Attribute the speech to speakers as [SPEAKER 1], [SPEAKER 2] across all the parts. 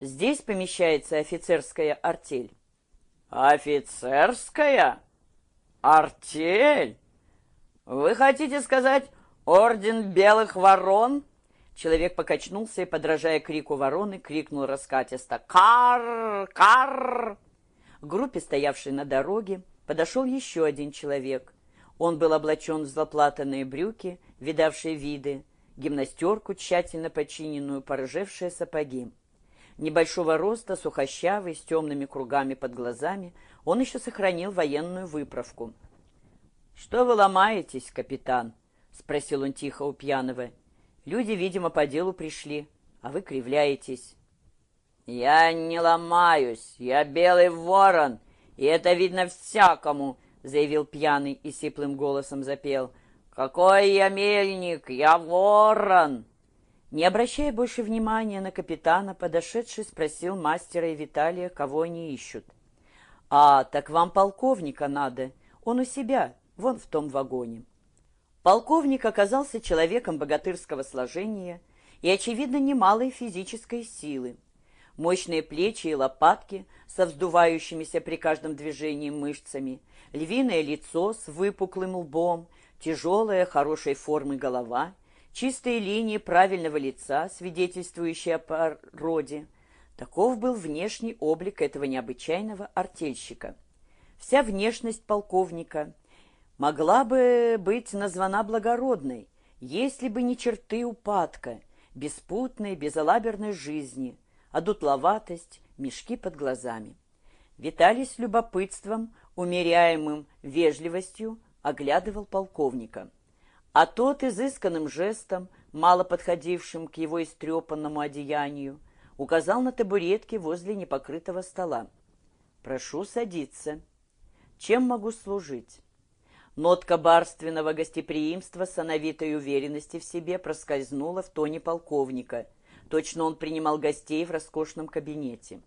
[SPEAKER 1] Здесь помещается офицерская артель.
[SPEAKER 2] Офицерская? Артель? Вы хотите сказать орден белых ворон?
[SPEAKER 1] Человек покачнулся и, подражая крику вороны, крикнул раскатисто «Кар! Кар!». К группе, стоявшей на дороге, подошел еще один человек. Он был облачен в заплатанные брюки, видавшие виды, гимнастерку, тщательно починенную, порыжевшие сапоги. Небольшого роста, сухощавый, с темными кругами под глазами, он еще сохранил военную выправку. «Что вы ломаетесь, капитан?» — спросил он тихо у пьяного. «Люди, видимо, по делу пришли, а вы кривляетесь».
[SPEAKER 2] «Я не ломаюсь, я белый ворон, и это видно всякому», — заявил пьяный и сиплым голосом запел. «Какой я мельник, я ворон!»
[SPEAKER 1] Не обращая больше внимания на капитана, подошедший спросил мастера и Виталия, кого они ищут. «А, так вам полковника надо. Он у себя, вон в том вагоне». Полковник оказался человеком богатырского сложения и, очевидно, немалой физической силы. Мощные плечи и лопатки со вздувающимися при каждом движении мышцами, львиное лицо с выпуклым лбом, тяжелая, хорошей формы голова — чистые линии правильного лица, свидетельствующие о породе. Таков был внешний облик этого необычайного артельщика. Вся внешность полковника могла бы быть названа благородной, если бы не черты упадка, беспутной, безалаберной жизни, а дутловатость, мешки под глазами. Виталий с любопытством, умеряемым вежливостью, оглядывал полковника а тот изысканным жестом, мало подходившим к его истрепанному одеянию, указал на табуретки возле непокрытого стола. «Прошу садиться. Чем могу служить?» Нотка барственного гостеприимства с сановитой уверенности в себе проскользнула в тоне полковника. Точно он принимал гостей в роскошном кабинете.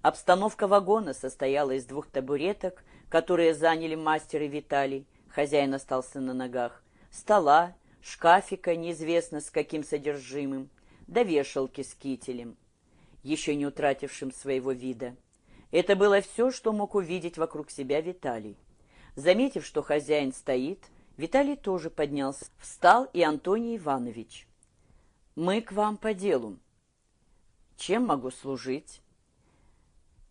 [SPEAKER 1] Обстановка вагона состояла из двух табуреток, которые заняли мастер и Виталий, хозяин остался на ногах, стола, шкафика, неизвестно с каким содержимым, до вешалки с кителем, еще не утратившим своего вида. Это было все, что мог увидеть вокруг себя Виталий. Заметив, что хозяин стоит, Виталий тоже поднялся. Встал и Антоний Иванович. «Мы к вам по делу. Чем могу служить?»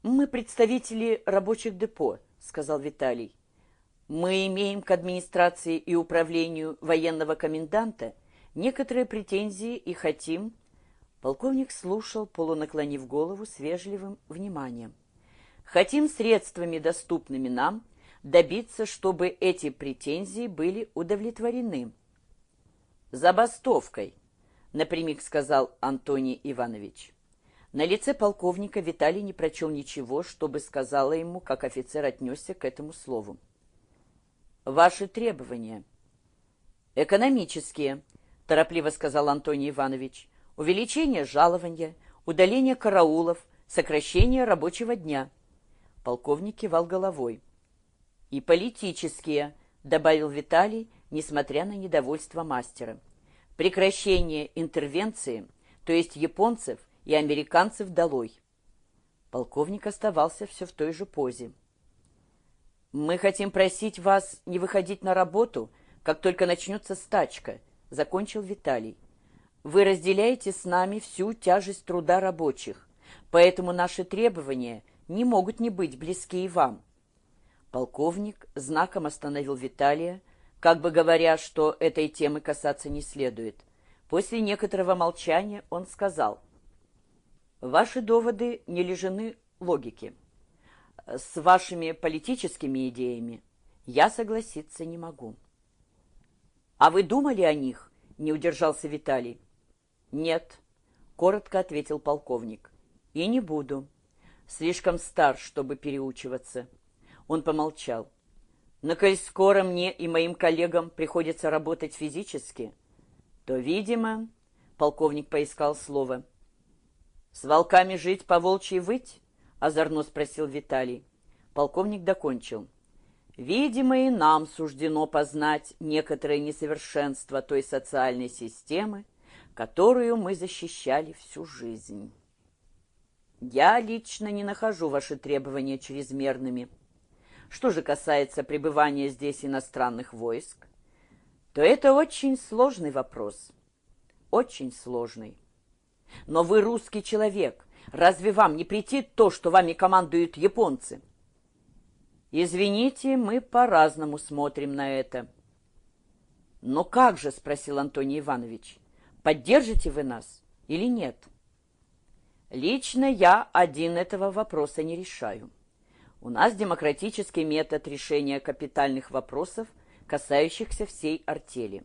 [SPEAKER 1] «Мы представители рабочих депо», — сказал Виталий. Мы имеем к администрации и управлению военного коменданта некоторые претензии и хотим... Полковник слушал, полунаклонив голову с вежливым вниманием. Хотим средствами, доступными нам, добиться, чтобы эти претензии были удовлетворены. «Забастовкой», — напрямик сказал Антоний Иванович. На лице полковника Виталий не прочел ничего, чтобы сказала ему, как офицер отнесся к этому слову ваши требования. Экономические, торопливо сказал Антоний Иванович. Увеличение жалования, удаление караулов, сокращение рабочего дня. Полковник кивал головой. И политические, добавил Виталий, несмотря на недовольство мастера. Прекращение интервенции, то есть японцев и американцев долой. Полковник оставался все в той же позе. «Мы хотим просить вас не выходить на работу, как только начнется стачка», — закончил Виталий. «Вы разделяете с нами всю тяжесть труда рабочих, поэтому наши требования не могут не быть близки и вам». Полковник знаком остановил Виталия, как бы говоря, что этой темы касаться не следует. После некоторого молчания он сказал, «Ваши доводы не лежаны логике с вашими политическими идеями я согласиться не могу. А вы думали о них? Не удержался Виталий. Нет, коротко ответил полковник. И не буду. Слишком стар, чтобы переучиваться. Он помолчал. Но коль скоро мне и моим коллегам приходится работать физически, то, видимо, полковник поискал слово, с волками жить по волчьи выть? Озорно спросил Виталий. Полковник докончил. Видимо, и нам суждено познать некоторое несовершенство той социальной системы, которую мы защищали всю жизнь. Я лично не нахожу ваши требования чрезмерными. Что же касается пребывания здесь иностранных войск, то это очень сложный вопрос. Очень сложный. Но вы русский человек. Разве вам не претит то, что вами командуют японцы? Извините, мы по-разному смотрим на это. Но как же, спросил Антоний Иванович, поддержите вы нас или нет? Лично я один этого вопроса не решаю. У нас демократический метод решения капитальных вопросов, касающихся всей артели.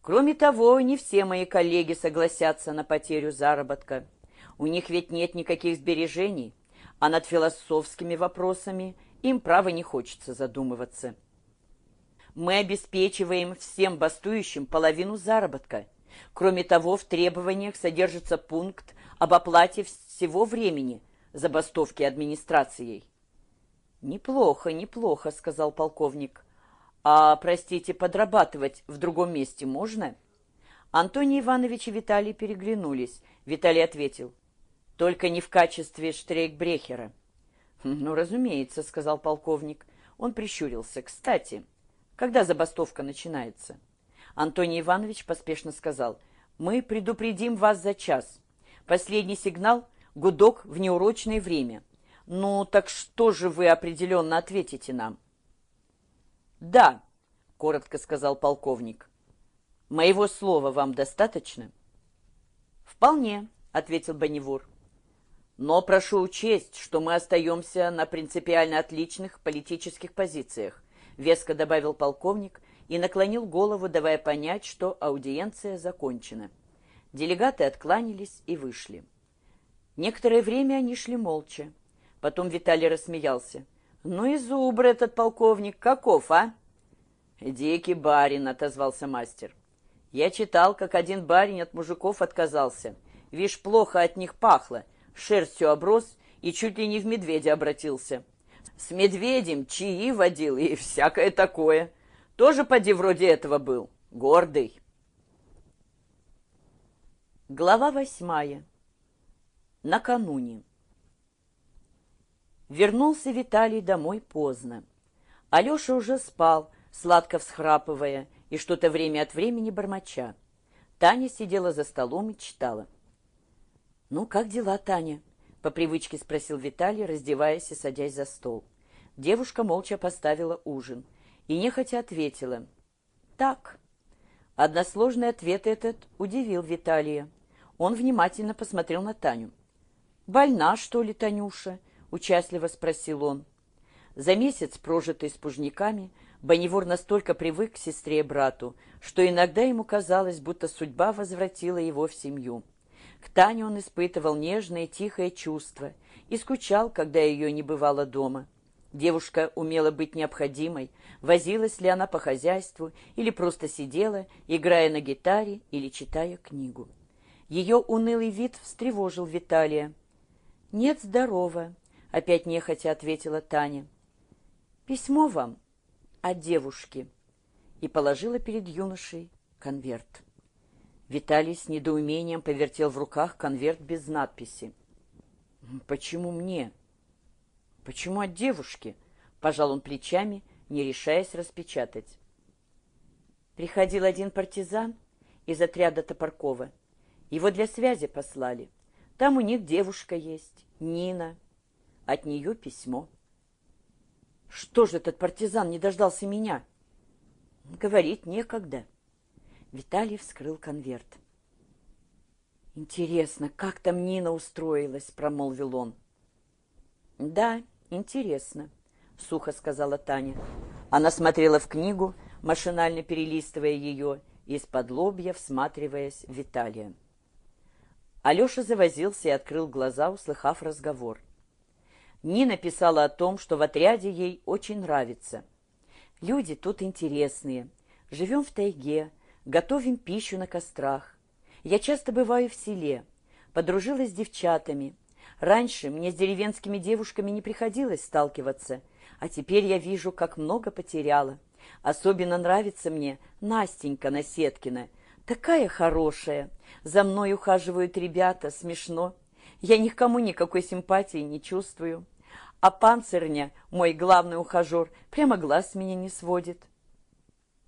[SPEAKER 1] Кроме того, не все мои коллеги согласятся на потерю заработка. У них ведь нет никаких сбережений, а над философскими вопросами им право не хочется задумываться. Мы обеспечиваем всем бастующим половину заработка. Кроме того, в требованиях содержится пункт об оплате всего времени забастовки администрацией. «Неплохо, неплохо», — сказал полковник. «А, простите, подрабатывать в другом месте можно?» Антоний Иванович и Виталий переглянулись. Виталий ответил. «Только не в качестве штрейкбрехера». «Ну, разумеется», — сказал полковник. Он прищурился. «Кстати, когда забастовка начинается?» Антоний Иванович поспешно сказал. «Мы предупредим вас за час. Последний сигнал — гудок в неурочное время. Ну, так что же вы определенно ответите нам? Да, коротко сказал полковник. Моего слова вам достаточно? Вполне, ответил Бонневур. Но прошу учесть, что мы остаемся на принципиально отличных политических позициях, веско добавил полковник и наклонил голову, давая понять, что аудиенция закончена. Делегаты откланялись и вышли. Некоторое время они шли молча. Потом Виталий рассмеялся. «Ну и зубр этот полковник, каков, а?» «Дикий барин», — отозвался мастер. «Я читал, как один барин от мужиков отказался. Вишь, плохо от них пахло, шерстью оброс и чуть ли не в медведя обратился. С медведем чаи водил и всякое такое. Тоже поди вроде этого был, гордый». Глава восьмая. Накануне. Вернулся Виталий домой поздно. Алеша уже спал, сладко всхрапывая и что-то время от времени бормоча. Таня сидела за столом и читала. «Ну, как дела, Таня?» — по привычке спросил Виталий, раздеваясь и садясь за стол. Девушка молча поставила ужин и нехотя ответила. «Так». Односложный ответ этот удивил Виталия. Он внимательно посмотрел на Таню. «Больна, что ли, Танюша?» — участливо спросил он. За месяц, прожитый с пужниками, Бонневур настолько привык к сестре и брату, что иногда ему казалось, будто судьба возвратила его в семью. К Тане он испытывал нежное, тихое чувство и скучал, когда ее не бывало дома. Девушка умела быть необходимой, возилась ли она по хозяйству или просто сидела, играя на гитаре или читая книгу. Ее унылый вид встревожил Виталия. «Нет, здорово», — опять нехотя ответила Таня. «Письмо вам от девушки» и положила перед юношей конверт. Виталий с недоумением повертел в руках конверт без надписи. «Почему мне? Почему от девушки?» — пожал он плечами, не решаясь распечатать. Приходил один партизан из отряда Топоркова. Его для связи послали. Там у них девушка есть, Нина. От нее письмо. Что же этот партизан не дождался меня? Говорить некогда. Виталий вскрыл конверт. «Интересно, как там Нина устроилась?» — промолвил он. «Да, интересно», — сухо сказала Таня. Она смотрела в книгу, машинально перелистывая ее, из-под лобья всматриваясь в Виталия. Алеша завозился и открыл глаза, услыхав разговор. Нина писала о том, что в отряде ей очень нравится. Люди тут интересные. Живем в тайге, готовим пищу на кострах. Я часто бываю в селе, подружилась с девчатами. Раньше мне с деревенскими девушками не приходилось сталкиваться, а теперь я вижу, как много потеряла. Особенно нравится мне Настенька Насеткина — Такая хорошая. За мной ухаживают ребята, смешно. Я ни к кому никакой симпатии не чувствую. А панцирня, мой главный ухажер, прямо глаз меня не сводит.